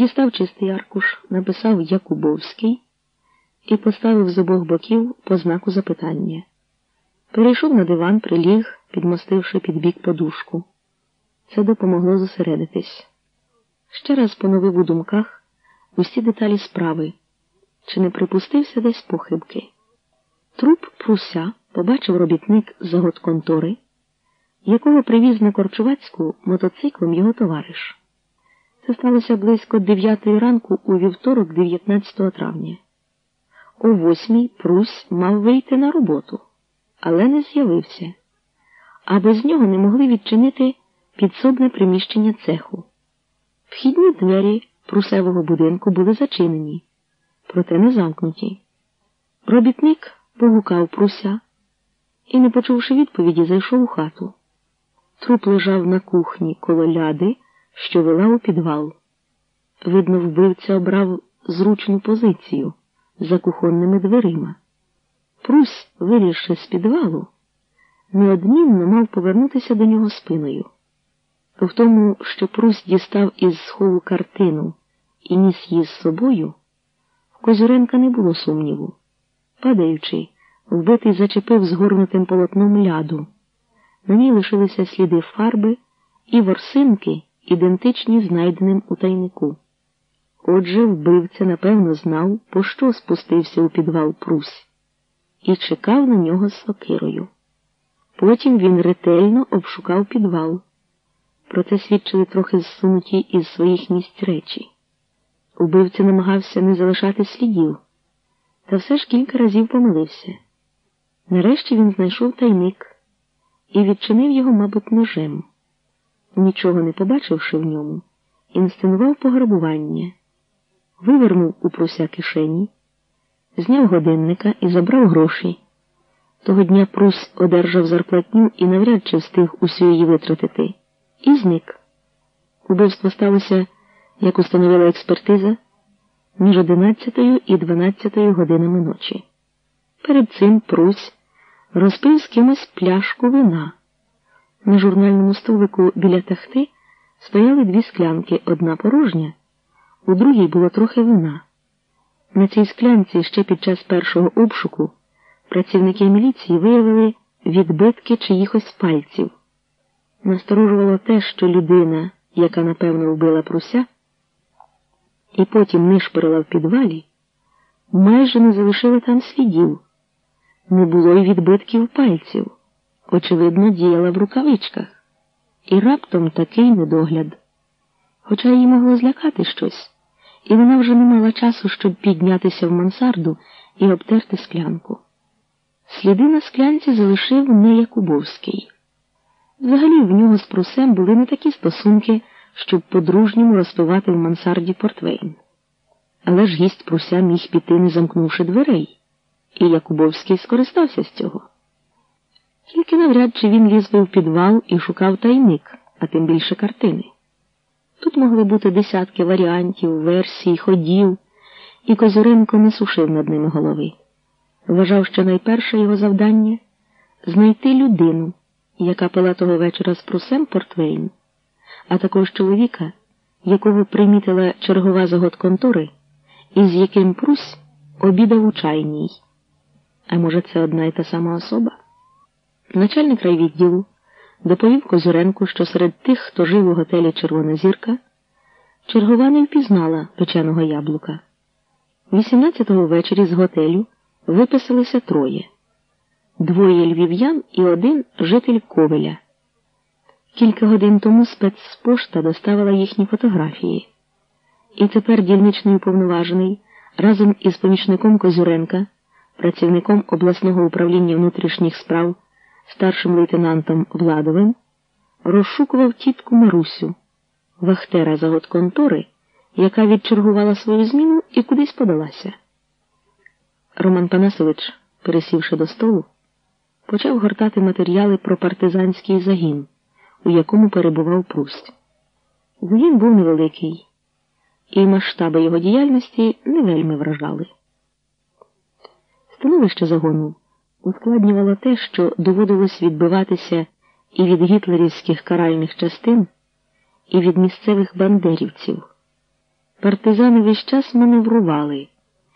Дістав чистий аркуш, написав Якубовський і поставив з обох боків по знаку запитання. Перейшов на диван, приліг, підмостивши під бік подушку. Це допомогло зосередитись. Ще раз поновив у думках усі деталі справи, чи не припустився десь похибки. Труп пруся побачив робітник заготконтори, якого привіз на Корчувацьку мотоциклом його товариш. Це сталося близько 9 ранку у вівторок, 19 травня. О восьмій Прусь мав вийти на роботу, але не з'явився, а без нього не могли відчинити підсобне приміщення цеху. Вхідні двері прусевого будинку були зачинені, проте не замкнуті. Робітник погукав пруся і, не почувши відповіді, зайшов у хату. Труп лежав на кухні коло ляди, що вела у підвал. Видно, вбивця обрав зручну позицію за кухонними дверима. Прусь, вилізши з підвалу, неодмінно мав повернутися до нього спиною. В тому, що Прусь дістав із схову картину і ніс її з собою, в Козюренка не було сумніву. Падаючи, вбитий зачепив згорнутим полотном ляду. На ній лишилися сліди фарби і ворсинки, ідентичні знайденим у тайнику. Отже, вбивця, напевно, знав, по що спустився у підвал Прусь, і чекав на нього з сокирою. Потім він ретельно обшукав підвал. Про це свідчили трохи зсунуті із своїх місць речі. Убивця намагався не залишати слідів, та все ж кілька разів помилився. Нарешті він знайшов тайник і відчинив його, мабуть, ножем. Нічого не побачивши в ньому, інсценував пограбування, вивернув у пруся кишені, зняв годинника і забрав гроші. Того дня Прусь одержав зарплатню і навряд чи встиг усю її витратити, і зник. Убивство сталося, як установила експертиза, між 11 і 12 годинами ночі. Перед цим Прусь розпив з кимось пляшку вина. На журнальному столику біля тахти стояли дві склянки, одна порожня, у другій було трохи вина. На цій склянці ще під час першого обшуку працівники міліції виявили відбитки чиїхось пальців. Насторожувало те, що людина, яка напевно вбила пруся, і потім нишпорила в підвалі, майже не залишила там слідів, не було й відбитків пальців очевидно, діяла в рукавичках, і раптом такий недогляд. Хоча її могло злякати щось, і вона вже не мала часу, щоб піднятися в мансарду і обтерти склянку. Сліди на склянці залишив не Якубовський. Взагалі в нього з прусем були не такі стосунки, щоб по-дружньому розпивати в мансарді портвейн. Але ж гість пруся міг піти, не замкнувши дверей, і Якубовський скористався з цього. Тільки навряд чи він ліз в підвал і шукав тайник, а тим більше картини. Тут могли бути десятки варіантів, версій, ходів, і Козюренко не сушив над ними голови. Вважав, що найперше його завдання знайти людину, яка пила того вечора з прусем Портвейн, а також чоловіка, якого примітила чергова загодконтори, і з яким Прусь обідав у чайній. А може, це одна і та сама особа? Начальник райвідділу доповів Козюренку, що серед тих, хто жив у готелі Червона зірка, чергова не впізнала печеного яблука. 18-го ввечері з готелю виписалися троє двоє львів'ян і один житель Ковеля. Кілька годин тому спецпошта доставила їхні фотографії, і тепер дільничний уповноважений разом із помічником Козюренка, працівником обласного управління внутрішніх справ старшим лейтенантом Владовим розшукував тітку Марусю, вахтера загодконтори, яка відчергувала свою зміну і кудись подалася. Роман Панасович, пересівши до столу, почав гортати матеріали про партизанський загін, у якому перебував Прусть. Загін був невеликий, і масштаби його діяльності не вельми вражали. Становище загону ускладнювало те, що доводилось відбиватися і від гітлерівських каральних частин, і від місцевих бандерівців. Партизани весь час маневрували.